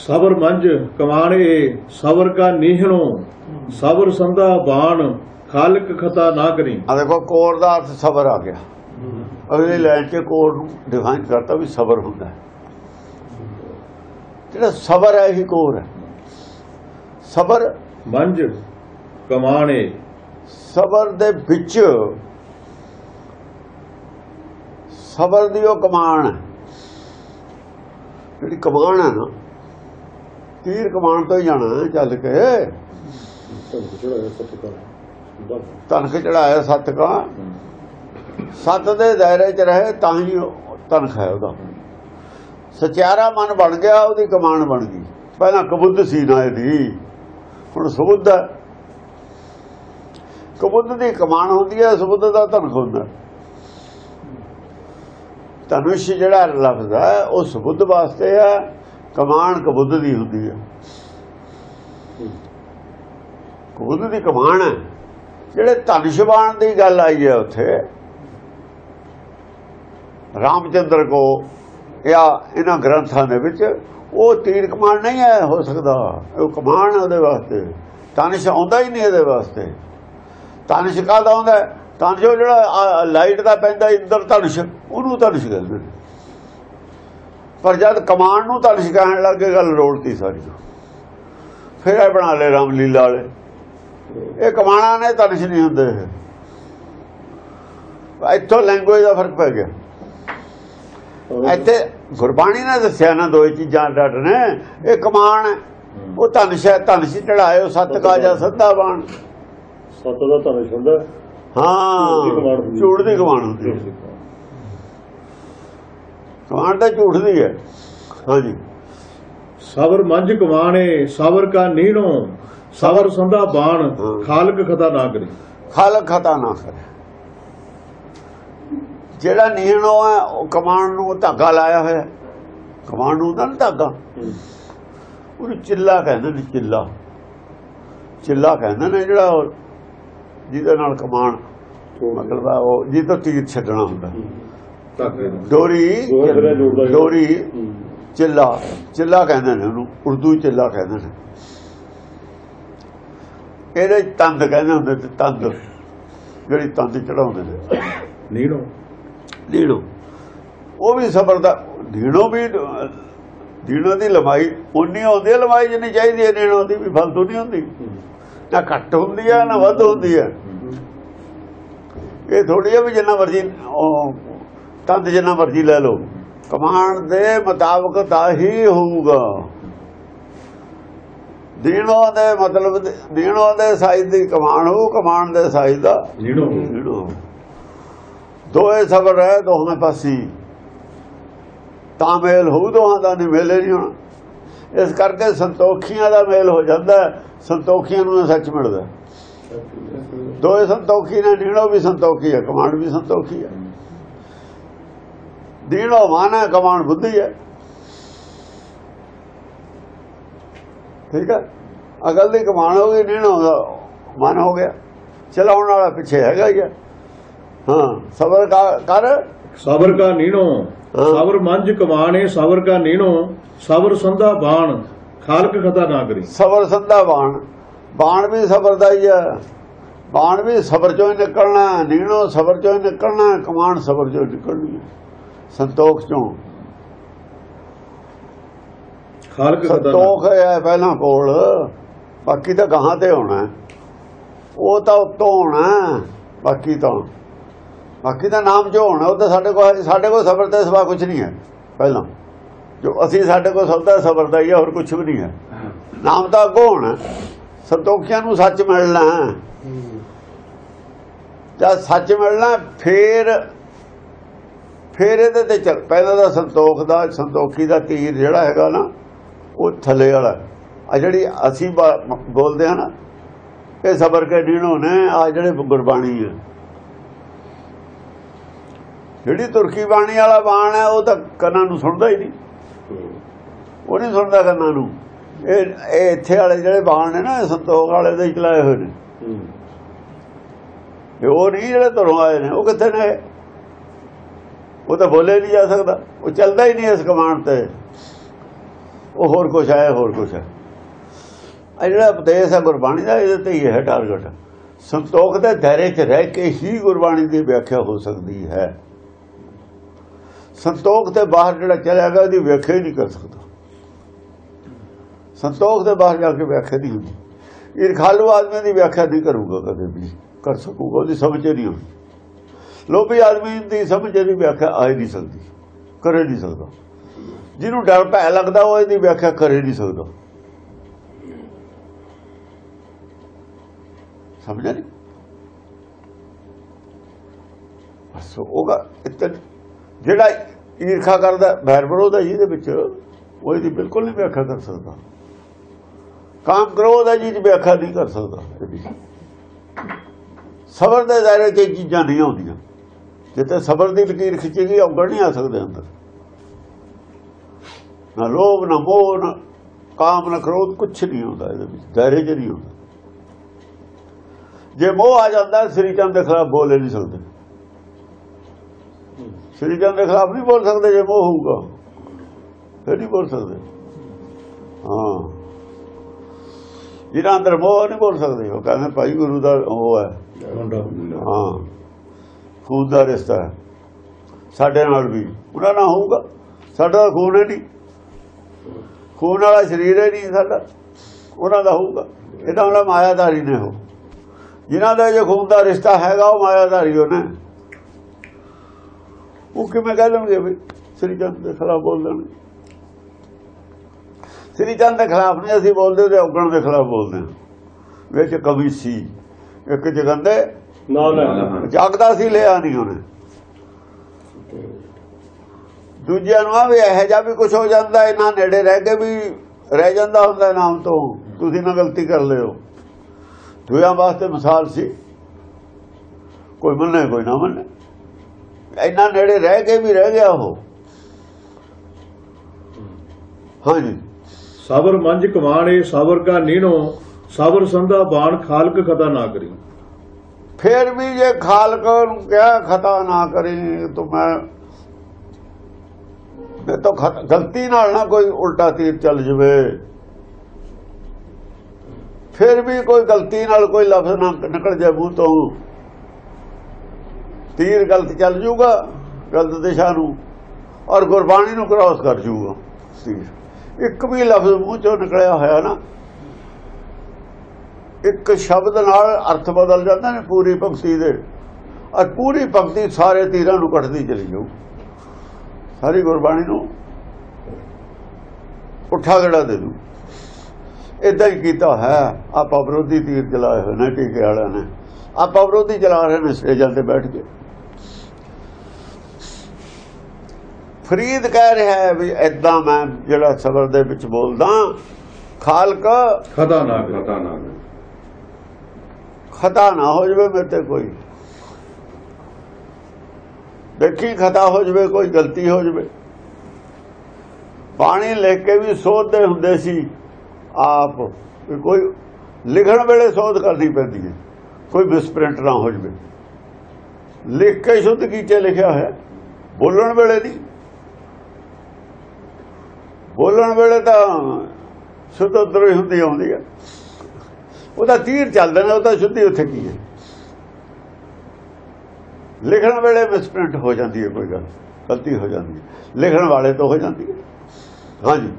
ਸਬਰ ਮੰਝ ਕਮਾਣੇ ਸਬਰ ਕਾ ਨੀਹਣੋ ਸਬਰ ਸੰਦਾ ਬਾਣ ਖਾਲਕ ਖਤਾ ਨਾ ਕਰੀ। ਆ ਦੇਖੋ ਕੋਰ ਦਾ ਅਰਥ ਸਬਰ ਆ ਗਿਆ। ਅਗਲੀ ਲਾਈਨ 'ਚ ਕੋਰ ਨੂੰ ਡਿਫਾਈਨ ਕਰਤਾ ਵੀ ਸਬਰ ਹੁੰਦਾ ਜਿਹੜਾ ਸਬਰ ਹੈ ਹੀ ਕੋਰ ਹੈ। ਸਬਰ ਮੰਝ ਕਮਾਣੇ। ਸਬਰ ਦੇ ਵਿੱਚ ਸਬਰ ਦੀ ਉਹ ਕਮਾਨ ਹੈ। ਜਿਹੜੀ ਕਮਾਨ ਹੈ ਨਾ ਤੀਰ ਕਮਾਨ ਤੋਂ ਹੀ ਜਾਣਾ ਚੱਲ ਕੇ। ਤਨਖ ਚੜਾਇਆ ਸੱਤ ਕਾ ਸੱਤ ਦੇ ਦਾਇਰੇ 'ਚ ਰਹੇ ਤਾਂ ਹੀ ਤਨਖ ਹੈ ਉਹਦਾ। ਸਚਿਆਰਾ ਮਨ ਬਣ ਗਿਆ ਉਹਦੀ ਕਮਾਨ ਬਣ ਗਈ। ਪਹਿਲਾਂ ਕਬੁੱਧ ਸੀ ਨਾ ਇਹਦੀ। ਹੁਣ ਸੁਬੁੱਧ ਹੈ। ਕਬੁੱਧ ਦੀ ਕਮਾਨ ਹੁੰਦੀ ਹੈ ਸੁਬੁੱਧ ਦਾ ਧਨਖ ਹੁੰਦਾ। ਧਨੁਸ਼ ਜਿਹੜਾ ਲਫ਼ਜ਼ ਹੈ ਉਹ ਸੁਬੁੱਧ ਵਾਸਤੇ ਹੈ। ਕਮਾਣ ਕਬੁੱਧ ਦੀ ਹੁੰਦੀ ਹੈ। ਕਬੁੱਧ ਦੀ ਕਮਾਣ ਹੈ। ਜਿਹੜੇ ਧਨੁਸ਼ਬਾਨ ਦੀ ਗੱਲ ਆਈ ਹੈ ਉੱਥੇ, ਰਾਮਚੰਦਰ ਕੋ ਜਾਂ ਇਹਨਾਂ ਗ੍ਰੰਥਾਂ ਦੇ ਵਿੱਚ, ਉਹ ਤੀਰ ਕਮਾਨ ਨਹੀਂ ਹੈ, ਹੋ ਸਕਦਾ। ਉਹ ਕਮਾਣ ਹੈ ਉਹਦੇ ਵਾਸਤੇ। ਧਨੁਸ਼ ਆਉਂਦਾ ਹੀ ਨਹੀਂ ਇਹਦੇ ਵਾਸਤੇ। ਧਨੁਸ਼ ਕਾਹਦਾ ਆਉਂਦਾ ਹੈ? ਉਹ ਜਿਹੜਾ ਲਾਈਟ ਦਾ ਪੈਂਦਾ, ਇੰਦਰ ਧਨੁਸ਼ ਉਹਨੂੰ ਧਨੁਸ਼ ਕਹਿੰਦੇ ਨੇ। ਪਰ ਜਦ ਕਮਾਨ ਨੂੰ ਧਨੁਸ਼ ਕਹਿਣ ਲੱਗੇ ਗੱਲ ਰੋੜਤੀ ਸਾਰੀ। ਫਿਰ ਇਹ ਬਣਾ ਲਏ ਰਾਮਲੀਲਾ ਵਾਲੇ। ਇਹ ਕਮਾਣਾ ਨੇ ਧਨੁਸ਼ ਨਹੀਂ ਹੁੰਦੇ। ਇੱਥੋਂ ਲੈਂਗੁਏਜ ਦਾ ਫ਼ਰਕ ਪੈ ਗਿਆ। ਇੱਥੇ ਗੁਰਬਾਣੀ ਨੇ ਦੱਸਿਆ ਨਾ ਦੋ ਚੀਜ਼ਾਂ ਡੱਟ ਨੇ। ਇਹ ਕਮਾਨ ਹੈ। ਉਹ ਧਨੁਸ਼ ਹੈ ਧਨੁਸ਼ ਚੜਾਇਓ ਸੱਤ ਕਾਜਾ ਸੱਦਾ ਬਾਣ। ਸੱਤ ਦਾ ਧਨੁਸ਼ ਹੁੰਦਾ ਹੈ। ਝੂਠ ਦੀ ਕਮਾਨ ਹੁੰਦੀ ਕਮਾਨ ਤਾਂ ਝੂਠ ਦੀ ਹੈ ਹਾਂਜੀ ਸਬਰ ਮੰਝ ਕਮਾਣੇ ਸਬਰ ਕਾ ਨੀਹਣੋ ਸਬਰ ਸੰਦਾ ਬਾਣ। ਖਾਲਕ ਖਤਾ ਨਾ ਕਰੀ ਖਾਲਕ ਖਤਾ ਨਾ ਕਰੇ ਜਿਹੜਾ ਨੀਹਣੋ ਹੈ ਉਹ ਕਮਾਨ ਨੂੰ ਧਾਗਾ ਲਾਇਆ ਹੋਇਆ। ਕਮਾਨ ਨੂੰ ਤਾਂ ਧਾਗਾ। ਉਹਨੂੰ ਚਿੱਲਾ ਕਹਿੰਦੇ ਨੇ ਚਿੱਲਾ ਚਿੱਲਾ ਕਹਿੰਦੇ ਨੇ ਜਿਹੜਾ ਜਿਹਦੇ ਨਾਲ ਕਮਾਨ ਮਤਲਬ ਉਹ ਜਿਹਦੇ ਤੋਂ ਤੀਰ ਛੱਡਣਾ ਹੁੰਦਾ। ਡੋਰੀ। ਡੋਰੀ। ਚਿੱਲਾ ਚਿੱਲਾ ਕਹਿੰਦੇ ਨੇ ਉਹਨੂੰ ਉਰਦੂ ਚਿੱਲਾ ਕਹਿੰਦੇ ਨੇ। ਇਹਦੇ ਤੰਦ ਕਹਿੰਦੇ ਹੁੰਦੇ ਤੇ ਤੰਦ। ਜਿਹੜੀ ਤੰਦ ਚੜਾਉਂਦੇ ਨੇ। ਨੀਹਣੋ ਢੀੜੋ ਉਹ ਵੀ ਸਬਰ ਦਾ ਢੀੜੋ ਵੀ ਢੀੜੋ ਦੀ ਲੰਬਾਈ ਉਨੀ ਹੁੰਦੀ ਹੈ ਲੰਬਾਈ ਜਿੰਨੀ ਚਾਹੀਦੀ ਹੈ ਢੀੜੋ ਦੀ ਵੀ ਫਲਤੂ ਨਹੀਂ ਹੁੰਦੀ। ਨਾ ਘੱਟ ਹੁੰਦੀ ਹੈ ਨਾ ਵੱਧ ਹੁੰਦੀ ਹੈ। ਇਹ ਥੋੜੀ ਹੈ ਵੀ ਜਿੰਨਾ ਮਰਜ਼ੀ ਤੰਦ ਜਿੰਨਾ ਮਰਜ਼ੀ ਲੈ ਲਓ। ਕਮਾਂਡ ਦੇ ਮੁਤਾਬਕ ਤਾਂ ਹੀ ਹੋਊਗਾ। ਦੇਣੋ ਦੇ ਮਤਲਬ ਦੇਣੋ ਦੇ ਸਾਈਜ਼ ਦੀ ਕਮਾਨ ਹੋਊ ਕਮਾਨ ਦੇ ਸਾਈਜ਼ ਦਾ ਢੀੜੋ ਦੋਏ ਸਬਰ ਹੈ ਦੋਹਾਂ ਪਾਸੀ। ਤਾਂ ਮੇਲ ਹੋਊ ਦੋਹਾਂ ਦਾ ਨਹੀਂ ਮੇਲੇ ਨਹੀਂ ਹੋਣਾ। ਇਸ ਕਰਕੇ ਸੰਤੋਖੀਆਂ ਦਾ ਮੇਲ ਹੋ ਜਾਂਦਾ ਹੈ, ਸੰਤੋਖੀਆਂ ਨੂੰ ਸੱਚ ਮਿਲਦਾ ਹੈ। ਦੋਏ ਸੰਤੋਖੀ ਨੇ ਨੀਣੋ ਵੀ ਸੰਤੋਖੀ ਹੈ ਕਮਾਂਡ ਵੀ ਸੰਤੋਖੀ ਹੈ। ਦੀਣੋ ਮਨ ਹੈ ਕਮਾਂਡ ਬੁੱਧੀ ਹੈ। ਠੀਕ ਹੈ? ਅਗਲ ਦੀ ਕਮਾਨ ਹੋ ਗਈ ਨੀਣੋ ਦਾ ਮਨ ਹੋ ਗਿਆ। ਚਲਾਉਣ ਵਾਲਾ ਪਿੱਛੇ ਹੈਗਾ ਹੀ ਹੈ। ਹਾਂ ਸਬਰ ਕਰ- ਸਬਰ ਕਾ ਨੀਹਣੋ ਹਾਂ। ਸਬਰ ਮੰਝ ਕਮਾਣੇ ਸਬਰ ਕਾ ਨੀਹਣੋ ਸਬਰ ਸੰਦਾ ਬਾਣ ਖਾਲਕ ਖਤਾ ਨਾ ਕਰੀ। ਸਬਰ ਸੰਧਾ ਬਾਣ। ਬਾਣ ਵੀ ਸਬਰ ਦਾ ਹੀ ਹੈ। ਬਾਣ ਵੀ ਸਬਰ ਚੋਂ ਨਿਕਲਣਾ ਨੀਣੋ ਸਬਰ ਚੋਂ ਨਿਕਲਣਾ ਹੈ, ਕਮਾਨ ਸਬਰ ਚੋਂ ਨਿਕਲਣੀ ਹੈ। ਸੰਤੋਖ ਚੋਂ ਖਾਲਕ ਸੰਤੋਖ ਹੈ ਪਹਿਲਾਂ ਕੋਲ ਬਾਕੀ ਤਾਂ ਗਾਹਾਂ ਤੇ ਹੋਣਾ। ਉਹ ਤਾਂ ਉੱਤੋਂ ਹੋਣਾ ਬਾਕੀ ਤਾਂ ਬਾਕੀ ਤਾਂ ਨਾਮ ਜੋ ਹੋਣਾ ਉਹ ਤਾਂ ਸਾਡੇ ਕੋਲ ਸਾਡੇ ਕੋਲ ਸਬਰ ਤੇ ਸਵਾ ਕੁਝ ਨਹੀਂ ਹੈ ਪਹਿਲਾਂ ਜੋ ਅਸੀਂ ਸਾਡੇ ਕੋਲ ਸਭ ਦਾ ਸਬਰ ਦਾ ਹੀ ਹੈ ਹੋਰ ਕੁਝ ਵੀ ਨਹੀਂ ਹੈ ਨਾਮ ਤਾਂ ਅੱਗੋਂ ਹੋਣਾ। ਸੰਤੋਖੀਆਂ ਨੂੰ ਸੱਚ ਮਿਲਣਾ। ਜਦ ਸੱਚ ਮਿਲਣਾ ਫੇਰ ਫੇਰ ਇਹਦੇ ਤੇ ਚੱਲ ਪਹਿਲਾਂ ਦਾ ਸੰਤੋਖ ਦਾ ਸੰਤੋਖੀ ਦਾ ਤੀਰ ਜਿਹੜਾ ਹੈਗਾ ਨਾ ਉਹ ਥੱਲੇ ਵਾਲਾ। ਆ ਜਿਹੜੀ ਅਸੀਂ ਬੋਲਦੇ ਆ ਨਾ ਇਹ ਸਬਰ ਕੇ ਢੀਣੋ ਨੇ ਆ ਜਿਹੜੇ ਗੁਰਬਾਣੀ ਹੈ। ਜਿਹੜੀ ਤੁਰਕੀ ਬਾਣੀ ਵਾਲਾ ਬਾਣ ਹੈ ਉਹ ਤਾਂ ਕੰਨਾਂ ਨੂੰ ਸੁਣਦਾ ਹੀ ਨਹੀਂ। ਉਹ ਨਹੀਂ ਸੁਣਦਾ ਕੰਨਾਂ ਨੂੰ। ਇਹ ਇਹ ਇੱਥੇ ਵਾਲੇ ਜਿਹੜੇ ਬਾਣ ਨੇ ਨਾ ਇਹ ਸੰਤੋਖ ਵਾਲੇ ਦੇ ਹੀ ਚਲਾਏ ਹੋਏ ਨੇ। ਹੂੰ। ਇਹ ਉਹ ਨਹੀਂ ਜਿਹੜੇ ਧਰੋਂ ਆਏ ਨੇ ਉਹ ਕਿੱਥੇ ਨੇ? ਉਹ ਤਾਂ ਬੋਲੇ ਨਹੀਂ ਜਾ ਸਕਦਾ। ਉਹ ਚੱਲਦਾ ਹੀ ਨਹੀਂ ਇਸ ਕਮਾਂਡ ਤੇ। ਉਹ ਹੋਰ ਕੁਛ ਹੈ, ਹੋਰ ਕੁਛ ਹੈ। ਇਹ ਜਿਹੜਾ ਉਪਦੇਸ਼ ਹੈ ਗੁਰਬਾਣੀ ਦਾ, ਇਹਦੇ ਤੇ ਹੀ ਹੈ ਟਾਰਗੇਟ ਸੰਤੋਖ ਦੇ ਦਾਇਰੇ 'ਚ ਰਹਿ ਕੇ ਹੀ ਗੁਰਬਾਣੀ ਦੀ ਵਿਆਖਿਆ ਹੋ ਸਕਦੀ ਹੈ। ਸੰਤੋਖ ਦੇ ਬਾਹਰ ਜਿਹੜਾ ਚਲਿਆ ਗਿਆ, ਉਹਦੀ ਵਿਆਖਿਆ ਹੀ ਨਹੀਂ ਕਰ ਸਕਦਾ। ਸੰਤੋਖ ਦੇ ਬਾਹਰ ਜਾ ਕੇ ਵਿਆਖਿਆ ਨਹੀਂ ਹੁੰਦੀ। ਈਰਖਾਲੂ ਆਦਮੀ ਦੀ ਵਿਆਖਿਆ ਨਹੀਂ ਕਰੂਗਾ ਕਦੇ ਵੀ। ਕਰ ਸਕੂਗਾ, ਉਹਦੀ ਸਮਝ ਨਹੀਂ ਆਉਂਦੀ ਲੋਭੀ ਆਦਮੀ ਦੀ ਸਮਝ ਦੀ ਵਿਆਖਿਆ ਆ ਹੀ ਨਹੀਂ ਸਕਦੀ, ਕਰ ਨਹੀਂ ਸਕਦਾ। ਜਿਹਨੂੰ ਡਰ ਭੈ ਲੱਗਦਾ, ਉਹ ਇਹਦੀ ਵਿਆਖਿਆ ਕਰ ਨਹੀਂ ਸਕਦਾ। ਸਮਝਿਆ ਨਹੀਂ ਬਸ ਉਹਗਾ ਜਿਹੜਾ ਈਰਖਾ ਕਰਦਾ ਵੈਰ ਵਿਰੋਧ ਹੈ ਜਿਹਦੇ ਵਿੱਚ, ਉਹ ਇਹਦੀ ਬਿਲਕੁਲ ਨਹੀਂ ਵਿਆਖਿਆ ਕਰ ਸਕਦਾ। ਕਾਮ ਕ੍ਰੋਧ ਹੈ ਜਿਹਦੀ ਵਿਆਖਿਆ ਨਹੀਂ ਕਰ ਸਕਦਾ। ਸਬਰ ਦੇ ਦਾਇਰੇ 'ਚ ਇਹ ਚੀਜ਼ਾਂ ਨਹੀਂ ਆਉਂਦੀਆਂ। ਜਿੱਥੇ ਸਬਰ ਦੀ ਲਕੀਰ ਖਿੱਚੀ ਗਈ ਔਗਣ ਨਹੀਂ ਆ ਸਕਦੇ ਅੰਦਰ। ਨਾ ਲੋਭ ਨਾ ਮੋਹ ਨਾ ਕਾਮ ਨਾ ਕ੍ਰੋਧ ਕੁਛ ਨਹੀਂ ਹੁੰਦਾ ਇਹਦੇ ਵਿੱਚ ਦਾਇਰੇ 'ਚ ਨਹੀਂ ਹੁੰਦਾ। ਜੇ ਮੋਹ ਆ ਜਾਂਦਾ ਸ੍ਰੀ ਚੰਦ ਦੇ ਖਿਲਾਫ ਬੋਲ ਨਹੀਂ ਸਕਦੇ। ਸ੍ਰੀ ਚੰਦ ਦੇ ਖਿਲਾਫ ਨਹੀਂ ਬੋਲ ਸਕਦੇ ਜੇ ਮੋਹ ਹੋਊਗਾ। ਫਿਰ ਨਹੀਂ ਬੋਲ ਸਕਦੇ। ਹਾਂ। ਜਿਹਨਾਂ ਅੰਦਰ ਮੋਹ ਨਹੀਂ ਬੋਲ ਸਕਦੇ। ਉਹ ਕਹਿੰਦੇ ਭਾਈ ਗੁਰੂ ਦਾ ਉਹ ਹੈ। ਹਾਂ। ਖੂਨ ਦਾ ਰਿਸ਼ਤਾ ਹੈ। ਸਾਡੇ ਨਾਲ ਵੀ। ਉਹਨਾਂ ਨਾਲ ਹੋਊਗਾ। ਸਾਡਾ ਤਾਂ ਖੂਨ ਹੀ ਨਹੀਂ। ਖੂਨ ਵਾਲਾ ਸਰੀਰ ਹੈ ਨਹੀਂ ਸਾਡਾ। ਉਹਨਾਂ ਦਾ ਹੋਊਗਾ। ਇਹਦਾ ਉਹਨਾਂ ਮਾਇਆਦਾਰੀ ਨੇ ਹੋ ਜਿਨ੍ਹਾਂ ਦਾ ਜੇ ਖੂਨ ਦਾ ਰਿਸ਼ਤਾ ਹੈਗਾ, ਉਹ ਮਾਇਆਦਾਰੀ ਉਹਨੇ ਉਹ ਕਿਵੇਂ ਕਹਿ ਲੈਣਗੇ ਵੀ ਸ੍ਰੀ ਚੰਦ ਦੇ ਖਿਲਾਫ ਬੋਲ ਦੇਣਗੇ? ਸ੍ਰੀ ਚੰਦ ਦੇ ਖਿਲਾਫ ਨਹੀਂ ਅਸੀਂ ਬੋਲਦੇ, ਉਹਦੇ ਔਗਣ ਦੇ ਖਿਲਾਫ ਬੋਲਦੇ ਹਾਂ। ਵਿੱਚ ਕਵੀ ਸੀ। ਇੱਕ ਜਗੰਦੇ ਨਾ ਲੈ ਜਾਗਦਾ ਸੀ ਲਿਆ ਨਹੀਂ ਉਹਨੇ। ਦੂਜਿਆਂ ਨੂੰ ਆ ਵੀ ਇਹੋ ਜਿਹਾ ਵੀ ਕੁਝ ਹੋ ਜਾਂਦਾ ਇਹਨਾਂ ਨੇੜੇ ਰਹਿ ਕੇ ਵੀ ਰਹਿ ਜਾਂਦਾ ਹੁੰਦਾ ਨਾਮ ਤੋਂ। ਤੁਸੀਂ ਨਾ ਗਲਤੀ ਕਰ ਲਿਓ। ਦੂਜਿਆਂ ਵਾਸਤੇ ਮਿਸਾਲ ਸੀ। ਕੋਈ ਮੰਨੇ ਕੋਈ ਨਾ ਮੰਨੇ। ਇਹਨਾਂ ਨੇੜੇ ਰਹਿ ਕੇ ਵੀ ਰਹਿ ਗਿਆ ਉਹ। ਹਾਂਜੀ। ਸਬਰ ਮੰਜ ਕਮਾਣੇ ਸਬਰ ਕਾ ਨੀਣੋ ਸਬਰ ਸੰਧਾ ਬਾਣ ਖਾਲਕ ਖਤਾ ਨਾ ਕਰੀ। ਫਿਰ ਵੀ ਜੇ ਖਾਲਕ ਨੂੰ ਕਿਹਾ ਖਤਾ ਨਾ ਕਰੀ, ਤੂੰ ਮੈਂ ਮੈਂ ਤਾਂ ਗਲਤੀ ਨਾਲ ਨਾ ਕੋਈ ਉਲਟਾ ਤੀਰ ਚੱਲ ਜਵੇ। ਫਿਰ ਵੀ ਕੋਈ ਗਲਤੀ ਨਾਲ ਕੋਈ ਲਫ਼ਜ਼ ਨਾ ਨਿਕਲ ਜਾਏ ਮੂੰਹ ਤੋਂ। ਤੀਰ ਗਲਤ ਚੱਲ ਜੂਗਾ, ਗਲਤ ਦਿਸ਼ਾ ਨੂੰ, ਔਰ ਗੁਰਬਾਣੀ ਨੂੰ ਕ੍ਰਾਸ ਕਰ ਜੂਗਾ ਤੀਰ। ਇੱਕ ਵੀ ਲਫ਼ਜ਼ ਮੂੰਹ ਚੋਂ ਨਿਕਲਿਆ ਹੋਇਆ ਨਾ ਇੱਕ ਸ਼ਬਦ ਨਾਲ ਅਰਥ ਬਦਲ ਜਾਂਦਾ ਨੇ ਪੂਰੀ ਭਗਤੀ ਦੇ। ਔਰ ਪੂਰੀ ਭਗਤੀ ਸਾਰੇ ਤੀਰਾਂ ਨੂੰ ਕੱਟਦੀ ਚਲੀ ਜਾਊ। ਸਾਰੀ ਗੁਰਬਾਣੀ ਨੂੰ ਉੱਠਾ ਗੜਾ ਦੇ ਦੂ। ਇਦਾਂ ਹੀ ਕੀਤਾ ਹੈ। ਆਪਾਂ ਵਿਰੋਧੀ ਤੀਰ ਚਲਾਏ ਹੋਏ ਨੇ, ਟੀਕੇ ਵਾਲਿਆਂ ਨੇ। ਆਪਾਂ ਵਿਰੋਧੀ ਚਲਾ ਰਹੇ ਨੇ, ਸਟੇਜਾਂ ਤੇ ਬੈਠ ਕੇ। ਫਰੀਦ ਕਹਿ ਰਿਹਾ ਹੈ ਵੀ ਇਦਾਂ ਮੈਂ ਜਿਹੜਾ ਸਬਰ ਦੇ ਵਿੱਚ ਬੋਲਦਾ, ਖਾਲਕ ਖਤਾ ਨਾ ਕਰੀ ਨਾ ਖਤਾ ਨਾ ਹੋ ਜਵੇ ਮੇਰੇ ਤੇ ਕੋਈ। ਦੇਖੀ ਖਤਾ ਹੋ ਜਵੇ, ਕੋਈ ਗਲਤੀ ਹੋ ਜਵੇ। ਪਾਣੀ ਲੈ ਕੇ ਵੀ ਸੋਧਦੇ ਹੁੰਦੇ ਸੀ ਆਪ ਕੋਈ ਲਿਖਣ ਵੇਲੇ ਸੋਧ ਕਰਨੀ ਪੈਂਦੀ ਹੈ, ਕੋਈ ਮਿਸਪ੍ਰਿੰਟ ਨਾ ਹੋ ਜਵੇ। ਲਿਖ ਕੇ ਸ਼ੁੱਧ ਕੀਤੇ ਲਿਖਿਆ ਹੋਇਆ, ਬੋਲਣ ਵੇਲੇ ਨਹੀਂ। ਬੋਲਣ ਵੇਲੇ ਤਾਂ ਸ਼ੁੱਧ ਉੱਧਰੋਂ ਹੁੰਦੀ ਆਉਂਦੀ ਹੈ। ਉਹਦਾ ਤੀਰ ਚੱਲਦਾ ਨੇ, ਉਹਦਾ ਸ਼ੁੱਧੀ ਉੱਥੇ ਕੀ ਹੈ? ਲਿਖਣ ਵੇਲੇ ਮਿਸਪ੍ਰਿੰਟ ਹੋ ਜਾਂਦੀ ਹੈ ਕੋਈ ਗੱਲ, ਗਲਤੀ ਹੋ ਜਾਂਦੀ ਹੈ। ਲਿਖਣ ਵਾਲੇ ਤੋਂ ਹੋ ਜਾਂਦੀ ਹੈ। ਹਾਂਜੀ।